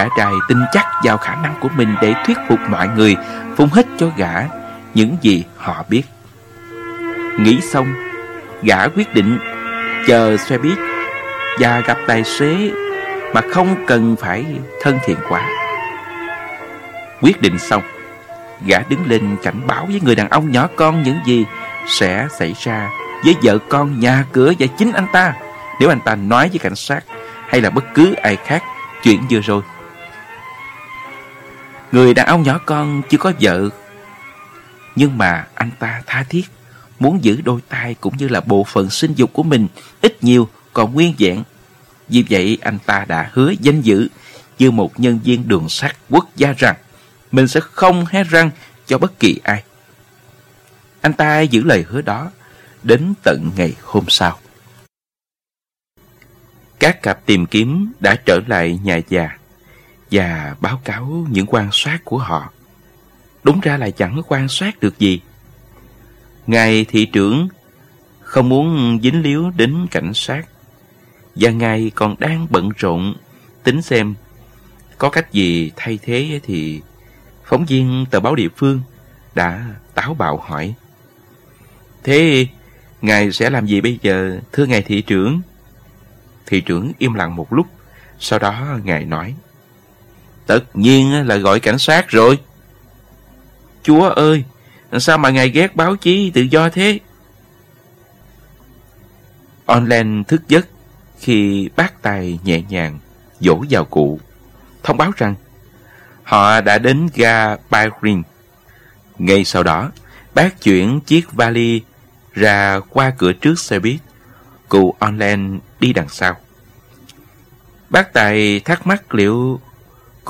Gã trai tin chắc vào khả năng của mình để thuyết phục mọi người phun hết cho gã những gì họ biết. Nghĩ xong, gã quyết định chờ xe buýt và gặp tài xế mà không cần phải thân thiện quá. Quyết định xong, gã đứng lên cảnh báo với người đàn ông nhỏ con những gì sẽ xảy ra với vợ con, nhà cửa và chính anh ta nếu anh ta nói với cảnh sát hay là bất cứ ai khác chuyện vừa rồi. Người đàn ông nhỏ con chưa có vợ nhưng mà anh ta tha thiết, muốn giữ đôi tay cũng như là bộ phận sinh dục của mình ít nhiều còn nguyên vẹn. Vì vậy anh ta đã hứa danh dự như một nhân viên đường sắt quốc gia rằng mình sẽ không hé răng cho bất kỳ ai. Anh ta giữ lời hứa đó đến tận ngày hôm sau. Các cặp tìm kiếm đã trở lại nhà già và báo cáo những quan sát của họ. Đúng ra là chẳng quan sát được gì. Ngài thị trưởng không muốn dính líu đến cảnh sát, và ngài còn đang bận rộn tính xem có cách gì thay thế thì phóng viên tờ báo địa phương đã táo bạo hỏi Thế ngài sẽ làm gì bây giờ, thưa ngài thị trưởng? Thị trưởng im lặng một lúc, sau đó ngài nói Tất nhiên là gọi cảnh sát rồi Chúa ơi Sao mà ngài ghét báo chí tự do thế Online thức giấc khi bác tài nhẹ nhàng dỗ vào cụ, thông báo rằng họ đã đến ga Byron. Ngay sau đó, bác chuyển chiếc vali ra qua cửa trước xe buýt, cụ online đi đằng sau. Bác Tài thắc mắc liệu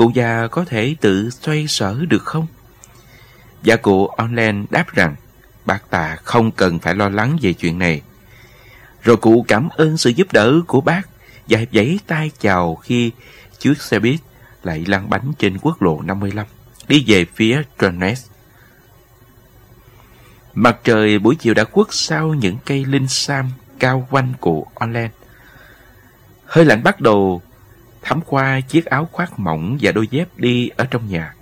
cụ già có thể tự xoay sở được không? Và cụ online đáp rằng, bác ta không cần phải lo lắng về chuyện này. Rồi cụ cảm ơn sự giúp đỡ của bác và giãy tay chào khi chiếc xe buýt lại lăn bánh trên quốc lộ 55 đi về phía Trones. Mặt trời buổi chiều đã khuất sau những cây linh sam cao quanh của Orland. Hơi lạnh bắt đầu thấm qua chiếc áo khoác mỏng và đôi dép đi ở trong nhà.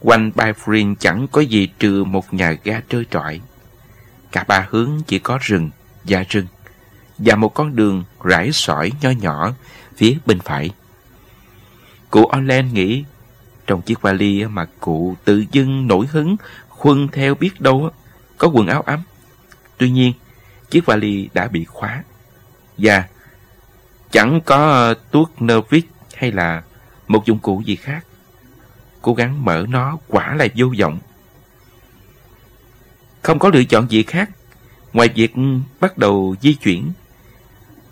Quanh Byfrin chẳng có gì trừ một nhà ga trơ trọi. Cả ba hướng chỉ có rừng và rừng và một con đường rải sỏi nho nhỏ phía bên phải. Cụ Orlen nghĩ trong chiếc vali mà cụ tự dưng nổi hứng khuân theo biết đâu có quần áo ấm. Tuy nhiên, chiếc vali đã bị khóa và chẳng có ờ, tuốt nơ vít hay là một dụng cụ gì khác. Cố gắng mở nó quả là vô vọng. Không có lựa chọn gì khác ngoài việc bắt đầu di chuyển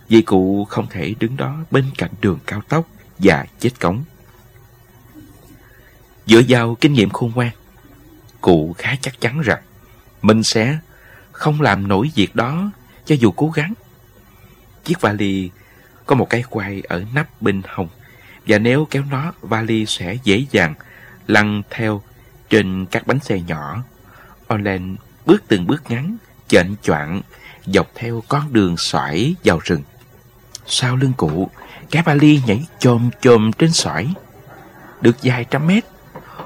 vì cụ không thể đứng đó bên cạnh đường cao tốc và chết cống. Dựa vào kinh nghiệm khôn ngoan, cụ khá chắc chắn rằng mình sẽ không làm nổi việc đó cho dù cố gắng. Chiếc vali có một cái quay ở nắp bên hông và nếu kéo nó, vali sẽ dễ dàng lăn theo trên các bánh xe nhỏ. Orlen bước từng bước ngắn, chệnh choạng dọc theo con đường xoải vào rừng. Sau lưng cụ, cái vali nhảy chồm chồm trên sỏi. Được vài trăm mét,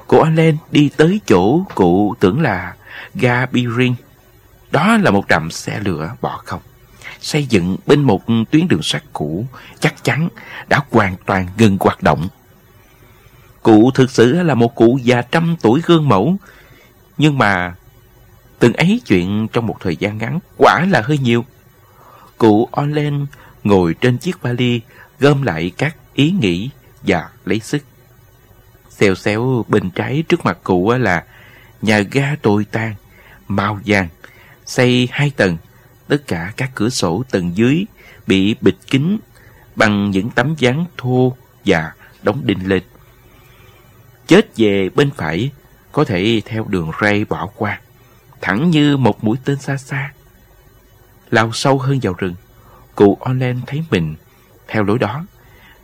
cụ anh đi tới chỗ cụ tưởng là ga Biring. Đó là một trạm xe lửa bỏ không. Xây dựng bên một tuyến đường sắt cũ, chắc chắn đã hoàn toàn ngừng hoạt động. Cụ thực sự là một cụ già trăm tuổi gương mẫu, nhưng mà từng ấy chuyện trong một thời gian ngắn quả là hơi nhiều. Cụ Olen ngồi trên chiếc vali, gom lại các ý nghĩ và lấy sức. Xèo xéo bên trái trước mặt cụ là nhà ga tồi tàn, màu vàng, xây hai tầng. Tất cả các cửa sổ tầng dưới bị bịt kín bằng những tấm ván thô và đóng đinh lên. Chết về bên phải có thể theo đường ray bỏ qua, thẳng như một mũi tên xa xa. Lao sâu hơn vào rừng, cụ Olen thấy mình theo lối đó.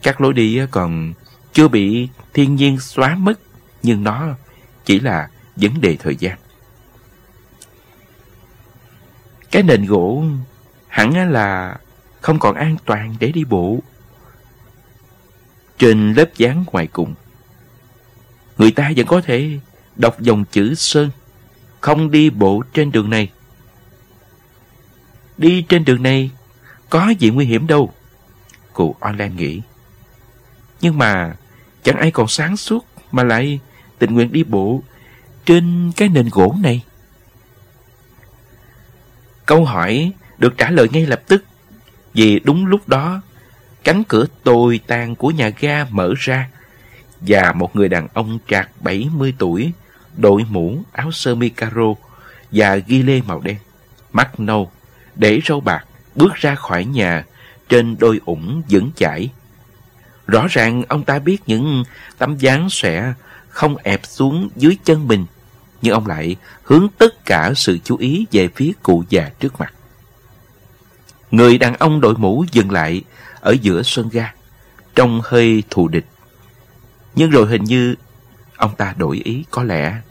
Các lối đi còn chưa bị thiên nhiên xóa mất, nhưng nó chỉ là vấn đề thời gian. Cái nền gỗ hẳn là không còn an toàn để đi bộ. trên lớp dán ngoài cùng. Người ta vẫn có thể đọc dòng chữ Sơn, không đi bộ trên đường này. Đi trên đường này có gì nguy hiểm đâu. Cụ online nghĩ. Nhưng mà chẳng ai còn sáng suốt mà lại tình nguyện đi bộ trên cái nền gỗ này. Câu hỏi được trả lời ngay lập tức, vì đúng lúc đó, cánh cửa tồi tàn của nhà ga mở ra và một người đàn ông trạc 70 tuổi đội mũ áo sơ mi caro và ghi lê màu đen, mắt nâu, để râu bạc, bước ra khỏi nhà trên đôi ủng vững chãi. Rõ ràng ông ta biết những tấm dáng sẽ không ẹp xuống dưới chân mình nhưng ông lại hướng tất cả sự chú ý về phía cụ già trước mặt Người đàn ông đội mũ dừng lại ở giữa sân ga, trông hơi thù địch. Nhưng rồi hình như ông ta đổi ý có lẽ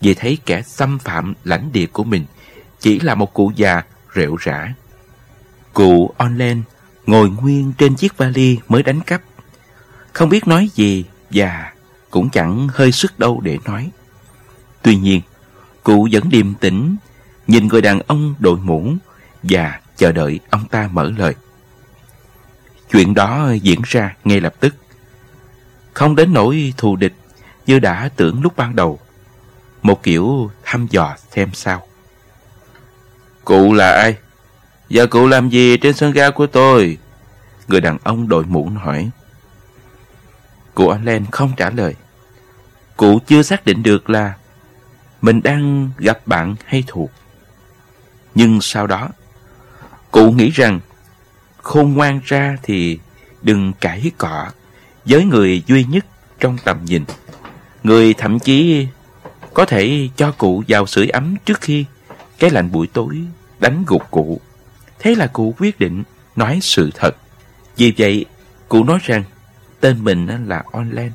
vì thấy kẻ xâm phạm lãnh địa của mình chỉ là một cụ già rệu rã. Cụ Onlen ngồi nguyên trên chiếc vali mới đánh cắp. Không biết nói gì và cũng chẳng hơi sức đâu để nói. Tuy nhiên, cụ vẫn điềm tĩnh, nhìn người đàn ông đội mũ và chờ đợi ông ta mở lời. Chuyện đó diễn ra ngay lập tức. Không đến nỗi thù địch như đã tưởng lúc ban đầu. Một kiểu thăm dò xem sao. Cụ là ai? Giờ cụ làm gì trên sân ga của tôi? Người đàn ông đội mũ hỏi. Cụ Allen không trả lời. Cụ chưa xác định được là mình đang gặp bạn hay thuộc. Nhưng sau đó Cụ nghĩ rằng khôn ngoan ra thì đừng cãi cọ với người duy nhất trong tầm nhìn. Người thậm chí có thể cho cụ vào sưởi ấm trước khi cái lạnh buổi tối đánh gục cụ. Thế là cụ quyết định nói sự thật. Vì vậy, cụ nói rằng tên mình là Online,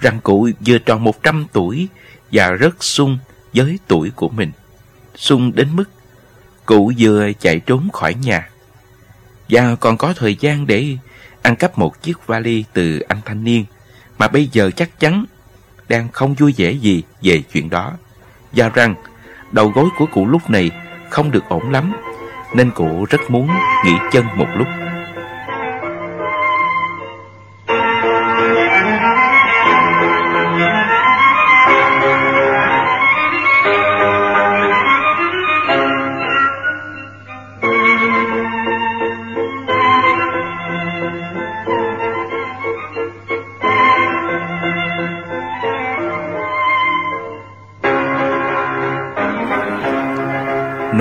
rằng cụ vừa tròn 100 tuổi và rất sung với tuổi của mình. Sung đến mức, Cụ vừa chạy trốn khỏi nhà. Và còn có thời gian để ăn cắp một chiếc vali từ anh thanh niên, Mà bây giờ chắc chắn đang không vui vẻ gì về chuyện đó. Và rằng, đầu gối của cụ lúc này không được ổn lắm, Nên cụ rất muốn nghỉ chân một lúc.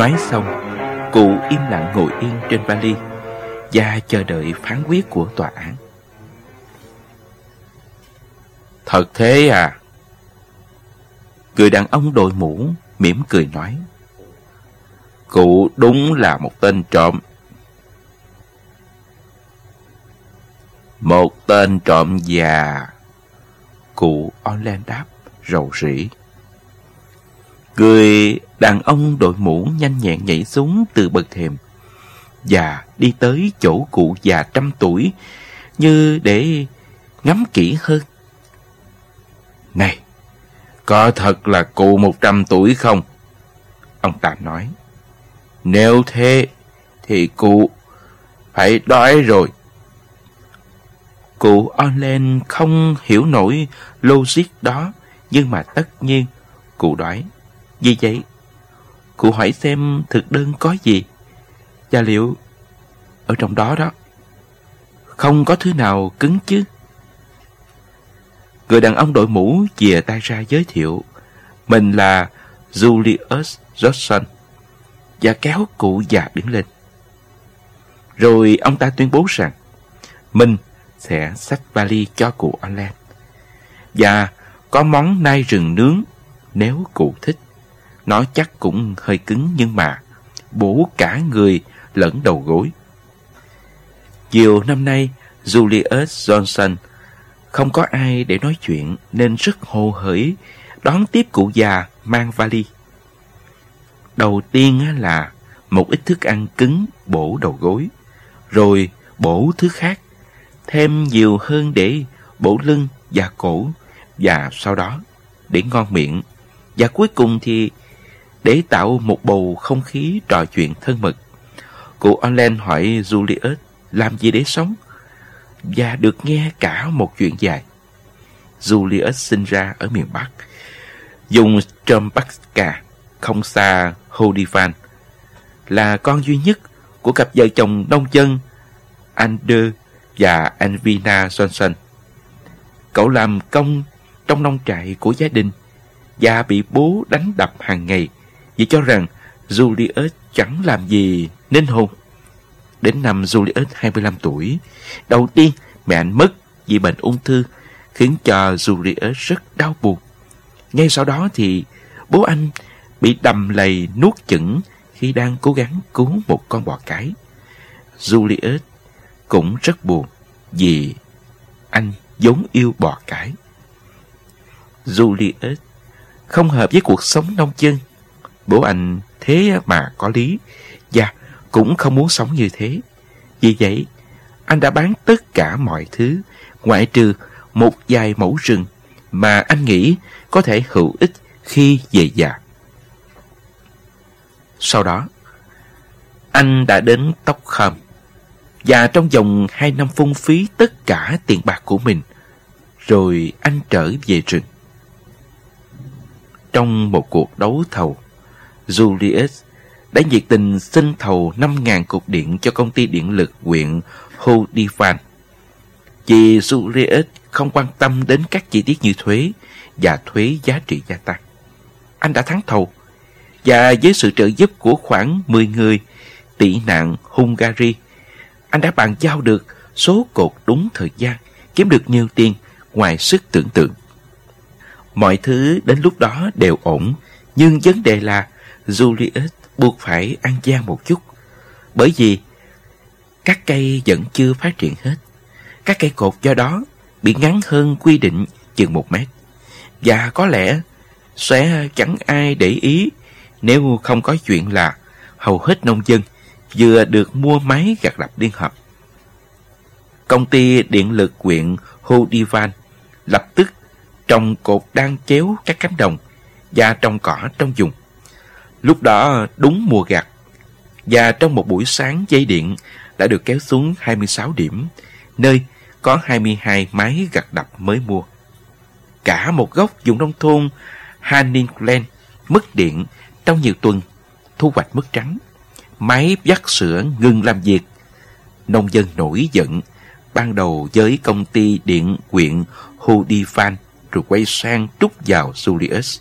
Nói xong, cụ im lặng ngồi yên trên vali và chờ đợi phán quyết của tòa án. Thật thế à? Người đàn ông đội mũ mỉm cười nói. Cụ đúng là một tên trộm. Một tên trộm già. Cụ Orlan đáp rầu rĩ. Người đàn ông đội mũ nhanh nhẹn nhảy xuống từ bậc thềm và đi tới chỗ cụ già trăm tuổi như để ngắm kỹ hơn. Này, có thật là cụ một trăm tuổi không? Ông ta nói. Nếu thế thì cụ phải đói rồi. Cụ Orlen không hiểu nổi logic đó, nhưng mà tất nhiên cụ đói. Vì vậy, cụ hỏi xem thực đơn có gì và liệu ở trong đó đó không có thứ nào cứng chứ. Người đàn ông đội mũ chìa tay ra giới thiệu mình là Julius Johnson và kéo cụ già đứng lên. Rồi ông ta tuyên bố rằng mình sẽ xách vali cho cụ alan và có món nai rừng nướng nếu cụ thích. Nó chắc cũng hơi cứng nhưng mà bổ cả người lẫn đầu gối. Chiều năm nay, Julius Johnson không có ai để nói chuyện nên rất hồ hởi đón tiếp cụ già mang vali. Đầu tiên là một ít thức ăn cứng bổ đầu gối, rồi bổ thứ khác, thêm nhiều hơn để bổ lưng và cổ và sau đó để ngon miệng và cuối cùng thì để tạo một bầu không khí trò chuyện thân mật. Cụ Orlen hỏi Julius làm gì để sống và được nghe cả một chuyện dài. Julius sinh ra ở miền Bắc, dùng Trombaka không xa Hodifan, là con duy nhất của cặp vợ chồng nông dân Ander và Anvina Johnson. Cậu làm công trong nông trại của gia đình và bị bố đánh đập hàng ngày vì cho rằng Julius chẳng làm gì nên hôn. Đến năm Julius 25 tuổi, đầu tiên mẹ anh mất vì bệnh ung thư khiến cho Julius rất đau buồn. Ngay sau đó thì bố anh bị đầm lầy nuốt chửng khi đang cố gắng cứu một con bò cái. Julius cũng rất buồn vì anh vốn yêu bò cái. Julius không hợp với cuộc sống nông dân. Bố anh thế mà có lý và cũng không muốn sống như thế. Vì vậy, anh đã bán tất cả mọi thứ ngoại trừ một vài mẫu rừng mà anh nghĩ có thể hữu ích khi về già. Sau đó, anh đã đến Tóc Khâm và trong vòng hai năm phung phí tất cả tiền bạc của mình, rồi anh trở về rừng. Trong một cuộc đấu thầu, Julius đã nhiệt tình xin thầu 5.000 cục điện cho công ty điện lực huyện Hodifan. Chị Julius không quan tâm đến các chi tiết như thuế và thuế giá trị gia tăng. Anh đã thắng thầu và với sự trợ giúp của khoảng 10 người tị nạn Hungary, anh đã bàn giao được số cột đúng thời gian, kiếm được nhiều tiền ngoài sức tưởng tượng. Mọi thứ đến lúc đó đều ổn, nhưng vấn đề là Julius buộc phải ăn gian một chút. Bởi vì các cây vẫn chưa phát triển hết. Các cây cột do đó bị ngắn hơn quy định chừng một mét. Và có lẽ sẽ chẳng ai để ý nếu không có chuyện là hầu hết nông dân vừa được mua máy gặt đập liên hợp. Công ty điện lực huyện Hodivan lập tức trồng cột đang chéo các cánh đồng và trồng cỏ trong vùng. Lúc đó đúng mùa gặt và trong một buổi sáng dây điện đã được kéo xuống 26 điểm, nơi có 22 máy gặt đập mới mua. Cả một góc vùng nông thôn Hanningland mất điện trong nhiều tuần, thu hoạch mất trắng. Máy vắt sữa ngừng làm việc. Nông dân nổi giận, ban đầu với công ty điện quyện Hudifan rồi quay sang trút vào Julius.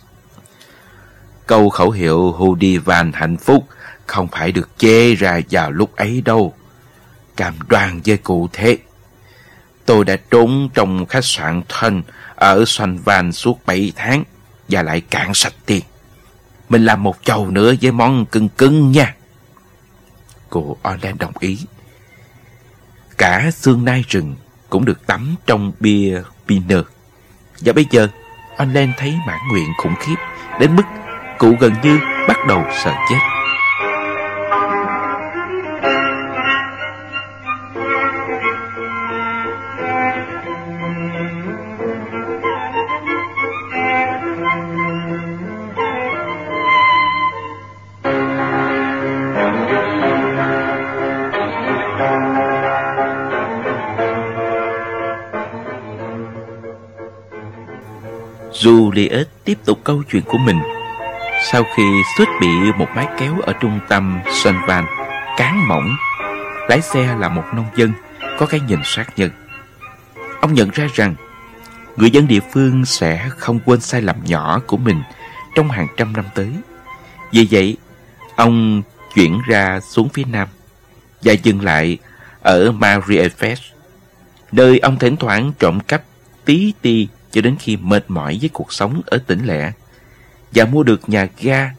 Câu khẩu hiệu Hudifan hạnh phúc không phải được chê ra vào lúc ấy đâu. Cam đoan với cụ thế. Tôi đã trốn trong khách sạn thân ở Xoanh Van suốt 7 tháng và lại cạn sạch tiền. Mình làm một chầu nữa với món cưng cưng nha. Cô Orlan đồng ý. Cả xương nai rừng cũng được tắm trong bia piner Và bây giờ, Orlan thấy mãn nguyện khủng khiếp đến mức cụ gần như bắt đầu sợ chết. Juliet tiếp tục câu chuyện của mình. Sau khi suýt bị một máy kéo ở trung tâm Sunvan cán mỏng, lái xe là một nông dân có cái nhìn sát nhân. Ông nhận ra rằng người dân địa phương sẽ không quên sai lầm nhỏ của mình trong hàng trăm năm tới. Vì vậy, ông chuyển ra xuống phía nam và dừng lại ở Mariefest, nơi ông thỉnh thoảng trộm cắp tí ti cho đến khi mệt mỏi với cuộc sống ở tỉnh lẻ và mua được nhà ga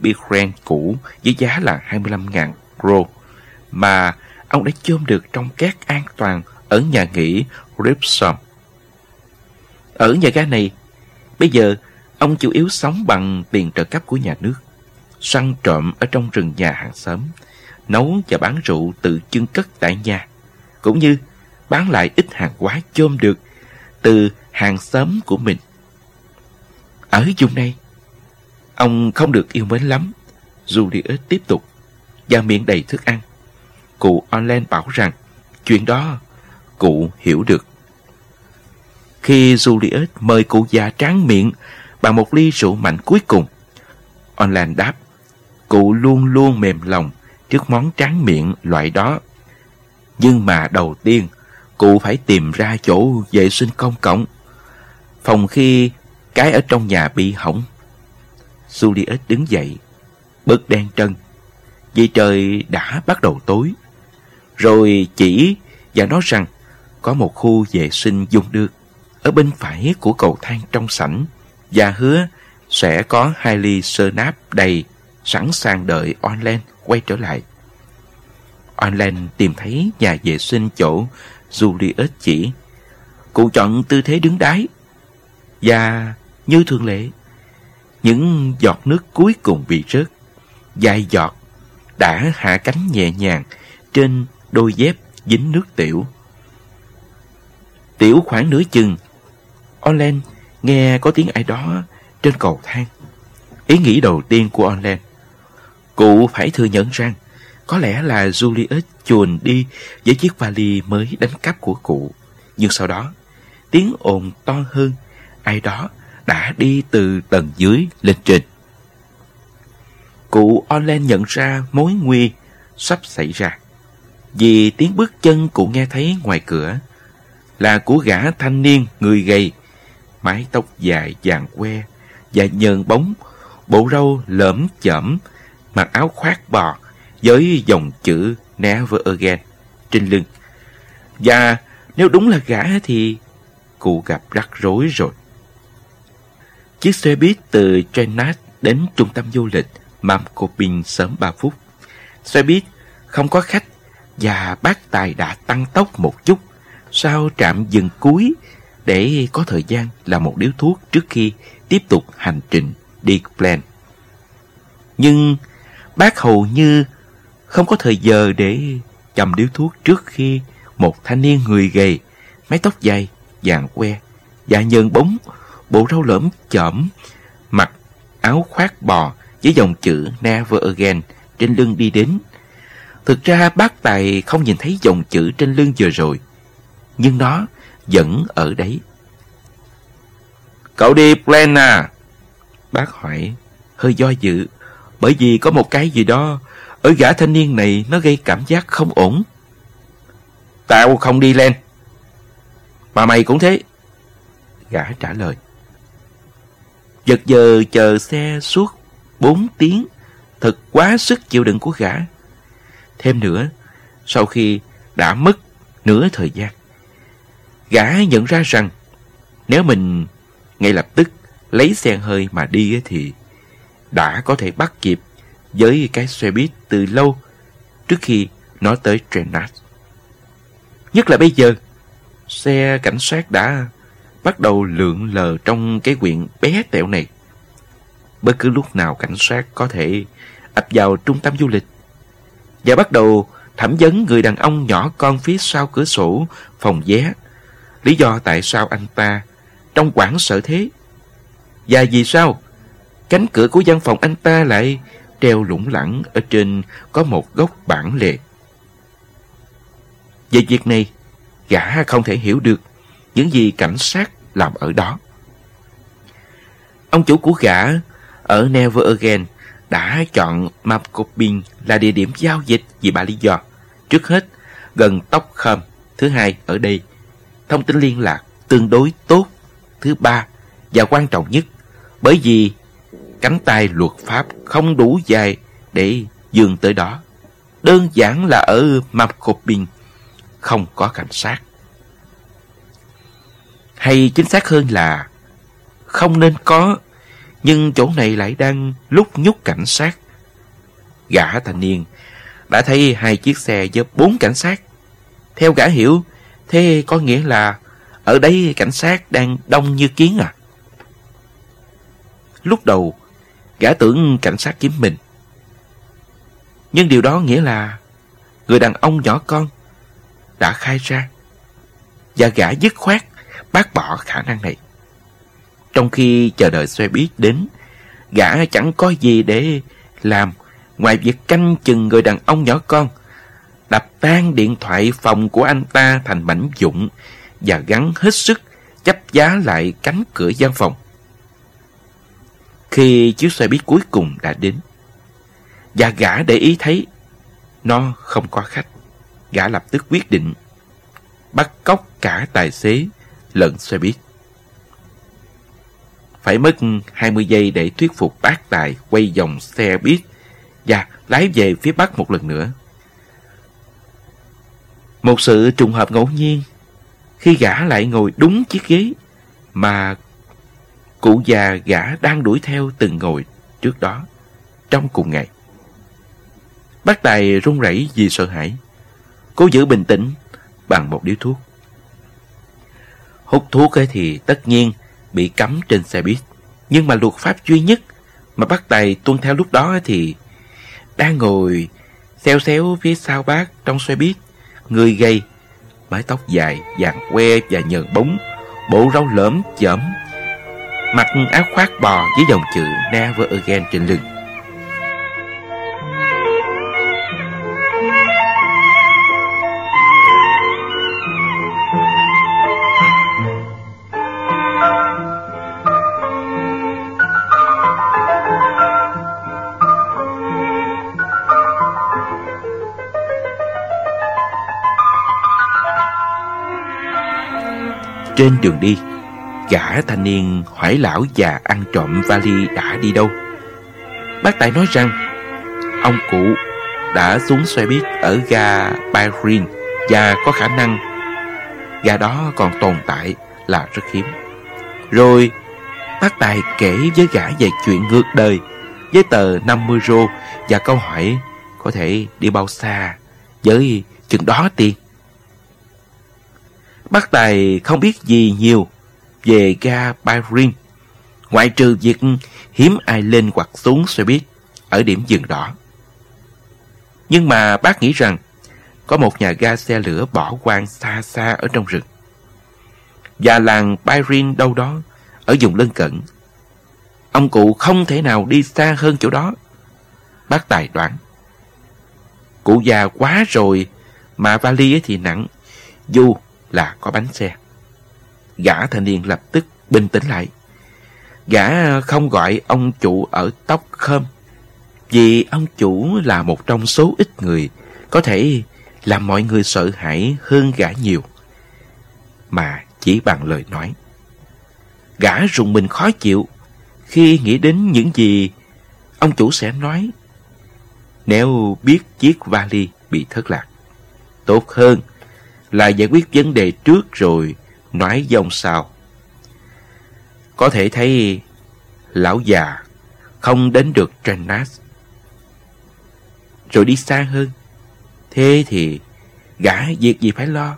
Bichren cũ với giá là 25.000 euro mà ông đã chôm được trong các an toàn ở nhà nghỉ Ripsom. Ở nhà ga này, bây giờ ông chủ yếu sống bằng tiền trợ cấp của nhà nước, săn trộm ở trong rừng nhà hàng xóm, nấu và bán rượu tự chưng cất tại nhà, cũng như bán lại ít hàng hóa chôm được từ hàng xóm của mình. Ở vùng này, ông không được yêu mến lắm. Julius tiếp tục, và miệng đầy thức ăn. Cụ Orlen bảo rằng, chuyện đó cụ hiểu được. Khi Julius mời cụ già tráng miệng bằng một ly rượu mạnh cuối cùng, Orlen đáp, cụ luôn luôn mềm lòng trước món tráng miệng loại đó. Nhưng mà đầu tiên, cụ phải tìm ra chỗ vệ sinh công cộng. Phòng khi cái ở trong nhà bị hỏng. Juliet đứng dậy, bớt đen trân, vì trời đã bắt đầu tối. Rồi chỉ và nói rằng có một khu vệ sinh dùng được ở bên phải của cầu thang trong sảnh và hứa sẽ có hai ly sơ náp đầy sẵn sàng đợi Online quay trở lại. Online tìm thấy nhà vệ sinh chỗ Juliet chỉ. Cụ chọn tư thế đứng đái và như thường lệ những giọt nước cuối cùng bị rớt. Dài giọt đã hạ cánh nhẹ nhàng trên đôi dép dính nước tiểu. Tiểu khoảng nửa chừng, Olen nghe có tiếng ai đó trên cầu thang. Ý nghĩ đầu tiên của Olen, cụ phải thừa nhận rằng có lẽ là Julius chuồn đi với chiếc vali mới đánh cắp của cụ. Nhưng sau đó, tiếng ồn to hơn, ai đó đã đi từ tầng dưới lên trên. Cụ Orlen nhận ra mối nguy sắp xảy ra. Vì tiếng bước chân cụ nghe thấy ngoài cửa là của gã thanh niên người gầy, mái tóc dài vàng que và nhờn bóng, bộ râu lởm chởm, mặc áo khoác bò với dòng chữ Never Again trên lưng. Và nếu đúng là gã thì cụ gặp rắc rối rồi. Chiếc xe buýt từ Trenat đến trung tâm du lịch Mamkoping sớm 3 phút. Xe buýt không có khách và bác tài đã tăng tốc một chút sau trạm dừng cuối để có thời gian làm một điếu thuốc trước khi tiếp tục hành trình đi Plan. Nhưng bác hầu như không có thời giờ để chầm điếu thuốc trước khi một thanh niên người gầy, mái tóc dài, vàng que, và nhờn bóng, bộ râu lõm chỏm, mặc áo khoác bò với dòng chữ Never Again trên lưng đi đến. Thực ra bác Tài không nhìn thấy dòng chữ trên lưng vừa rồi, nhưng nó vẫn ở đấy. Cậu đi Plan à? Bác hỏi, hơi do dự, bởi vì có một cái gì đó ở gã thanh niên này nó gây cảm giác không ổn. Tao không đi lên. Mà mày cũng thế. Gã trả lời. Giật giờ chờ xe suốt bốn tiếng, thật quá sức chịu đựng của gã. Thêm nữa, sau khi đã mất nửa thời gian, gã nhận ra rằng nếu mình ngay lập tức lấy xe hơi mà đi thì đã có thể bắt kịp với cái xe buýt từ lâu trước khi nó tới Trenat. Nhất là bây giờ, xe cảnh sát đã bắt đầu lượn lờ trong cái quyện bé tẹo này. Bất cứ lúc nào cảnh sát có thể ập vào trung tâm du lịch và bắt đầu thẩm vấn người đàn ông nhỏ con phía sau cửa sổ phòng vé. Lý do tại sao anh ta trong quảng sợ thế? Và vì sao cánh cửa của văn phòng anh ta lại treo lủng lẳng ở trên có một góc bản lề. Về việc này, gã không thể hiểu được những gì cảnh sát làm ở đó. Ông chủ của gã ở Never Again đã chọn Mapcoping là địa điểm giao dịch vì ba lý do. Trước hết, gần tóc khâm. Thứ hai, ở đây, thông tin liên lạc tương đối tốt. Thứ ba, và quan trọng nhất, bởi vì cánh tay luật pháp không đủ dài để dường tới đó. Đơn giản là ở Mapcoping không có cảnh sát. Hay chính xác hơn là không nên có, nhưng chỗ này lại đang lúc nhúc cảnh sát. Gã thanh niên đã thấy hai chiếc xe với bốn cảnh sát. Theo gã hiểu, thế có nghĩa là ở đây cảnh sát đang đông như kiến à? Lúc đầu, gã tưởng cảnh sát kiếm mình. Nhưng điều đó nghĩa là người đàn ông nhỏ con đã khai ra và gã dứt khoát bác bỏ khả năng này. Trong khi chờ đợi xe buýt đến, gã chẳng có gì để làm ngoài việc canh chừng người đàn ông nhỏ con, đập tan điện thoại phòng của anh ta thành mảnh dụng và gắn hết sức chấp giá lại cánh cửa gian phòng. Khi chiếc xe buýt cuối cùng đã đến, và gã để ý thấy nó không có khách, gã lập tức quyết định bắt cóc cả tài xế lẫn xe buýt. Phải mất 20 giây để thuyết phục bác tài quay dòng xe buýt và lái về phía bắc một lần nữa. Một sự trùng hợp ngẫu nhiên khi gã lại ngồi đúng chiếc ghế mà cụ già gã đang đuổi theo từng ngồi trước đó trong cùng ngày. Bác Tài run rẩy vì sợ hãi. Cố giữ bình tĩnh bằng một điếu thuốc. Hút thuốc ấy thì tất nhiên bị cấm trên xe buýt. Nhưng mà luật pháp duy nhất mà bác Tài tuân theo lúc đó thì đang ngồi xeo xéo phía sau bác trong xe buýt. Người gầy, mái tóc dài, vàng que và nhờn bóng, bộ râu lõm chởm, mặc áo khoác bò với dòng chữ Never Again trên lưng. Trên đường đi, gã thanh niên hỏi lão già ăn trộm vali đã đi đâu. Bác Tài nói rằng ông cụ đã xuống xe buýt ở ga Byron và có khả năng ga đó còn tồn tại là rất hiếm. Rồi bác Tài kể với gã về chuyện ngược đời với tờ 50 rô và câu hỏi có thể đi bao xa với chừng đó tiền. Bác Tài không biết gì nhiều về ga Byron, ngoại trừ việc hiếm ai lên hoặc xuống xe buýt ở điểm dừng đỏ. Nhưng mà bác nghĩ rằng có một nhà ga xe lửa bỏ quang xa xa ở trong rừng. Và làng Byron đâu đó ở vùng lân cận. Ông cụ không thể nào đi xa hơn chỗ đó. Bác Tài đoán. Cụ già quá rồi mà vali thì nặng. Dù là có bánh xe. Gã thanh niên lập tức bình tĩnh lại. Gã ờ, không gọi ông chủ ở tóc khơm, vì ông chủ là một trong số ít người có thể làm mọi người sợ hãi hơn gã nhiều. Mà chỉ bằng lời nói. Gã rùng mình khó chịu khi nghĩ đến những gì ông chủ sẽ nói nếu biết chiếc vali bị thất lạc. Tốt hơn là giải quyết vấn đề trước rồi nói dòng sau. Có thể thấy lão già không đến được Trenas. Rồi đi xa hơn. Thế thì gã việc gì phải lo.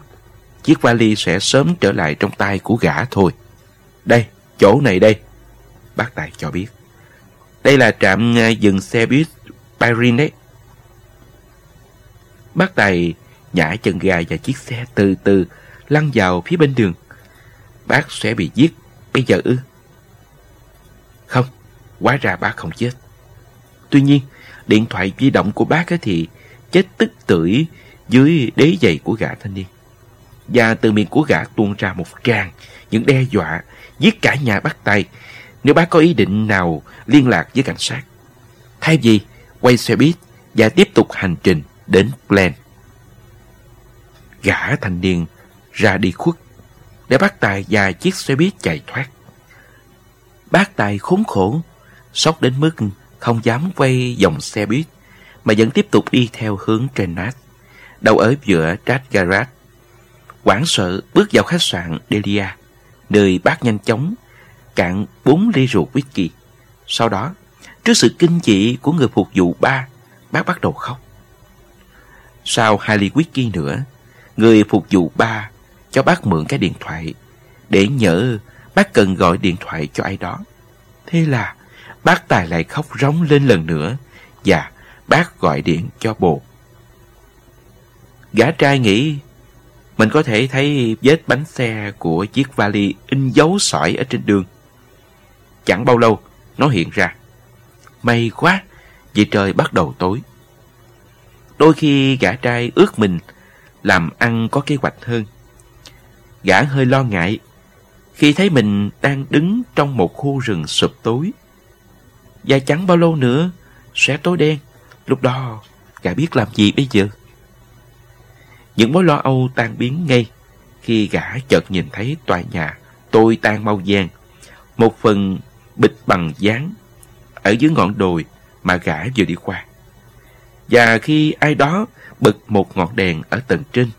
Chiếc vali sẽ sớm trở lại trong tay của gã thôi. Đây, chỗ này đây. Bác Tài cho biết. Đây là trạm à, dừng xe buýt Paris đấy. Bác Tài nhả chân ga và chiếc xe từ từ lăn vào phía bên đường. Bác sẽ bị giết bây giờ ư? Không, hóa ra bác không chết. Tuy nhiên, điện thoại di động của bác ấy thì chết tức tưởi dưới đế giày của gã thanh niên. Và từ miệng của gã tuôn ra một tràng những đe dọa giết cả nhà bác tay nếu bác có ý định nào liên lạc với cảnh sát. Thay vì quay xe buýt và tiếp tục hành trình đến Glen gã thanh niên ra đi khuất để bác tài và chiếc xe buýt chạy thoát. Bác tài khốn khổ, sốc đến mức không dám quay dòng xe buýt mà vẫn tiếp tục đi theo hướng trên nát. đầu ở giữa trát Garage. Quảng sợ bước vào khách sạn Delia, nơi bác nhanh chóng cạn bốn ly rượu whisky. Sau đó, trước sự kinh dị của người phục vụ ba, bác bắt đầu khóc. Sau hai ly whisky nữa, Người phục vụ ba cho bác mượn cái điện thoại để nhớ bác cần gọi điện thoại cho ai đó. Thế là bác Tài lại khóc rống lên lần nữa và bác gọi điện cho bồ. Gã trai nghĩ Mình có thể thấy vết bánh xe của chiếc vali in dấu sỏi ở trên đường. Chẳng bao lâu, nó hiện ra. May quá, vì trời bắt đầu tối. Đôi khi gã trai ước mình làm ăn có kế hoạch hơn. Gã hơi lo ngại khi thấy mình đang đứng trong một khu rừng sụp tối. Và chẳng bao lâu nữa sẽ tối đen. Lúc đó, gã biết làm gì bây giờ? Những mối lo âu tan biến ngay khi gã chợt nhìn thấy tòa nhà tôi tan mau vàng, một phần bịch bằng dáng ở dưới ngọn đồi mà gã vừa đi qua. Và khi ai đó bật một ngọn đèn ở tầng trên,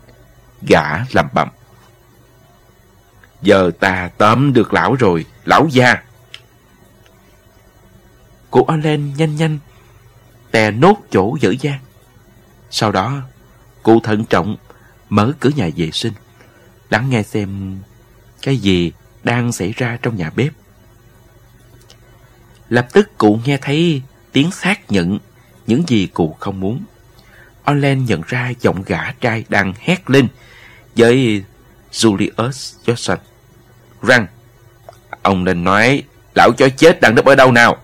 gã lầm bầm. Giờ ta tóm được lão rồi, lão già. Cô Allen nhanh nhanh, tè nốt chỗ dở dang. Sau đó, cụ thận trọng mở cửa nhà vệ sinh, lắng nghe xem cái gì đang xảy ra trong nhà bếp. Lập tức cụ nghe thấy tiếng xác nhận những gì cụ không muốn. Orlen nhận ra giọng gã trai đang hét lên, với Julius Johnson rằng Ông nên nói lão chó chết đang nấp ở đâu nào?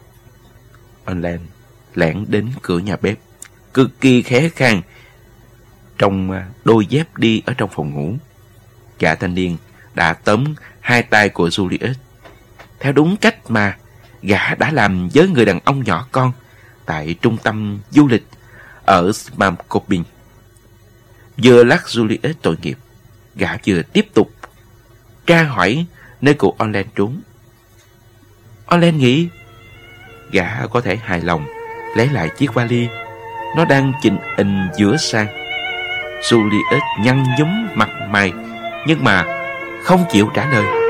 Orlen lẻn đến cửa nhà bếp, cực kỳ khẽ khàng, trong à, đôi dép đi ở trong phòng ngủ. Gã thanh niên đã tóm hai tay của Julius theo đúng cách mà gã đã làm với người đàn ông nhỏ con tại trung tâm du lịch ở Smamkoping. Vừa lắc Juliet tội nghiệp, gã vừa tiếp tục tra hỏi nơi cụ Orlen trốn. Orlen nghĩ gã có thể hài lòng lấy lại chiếc vali. Nó đang chình in giữa sang. Juliet nhăn nhúm mặt mày nhưng mà không chịu trả lời.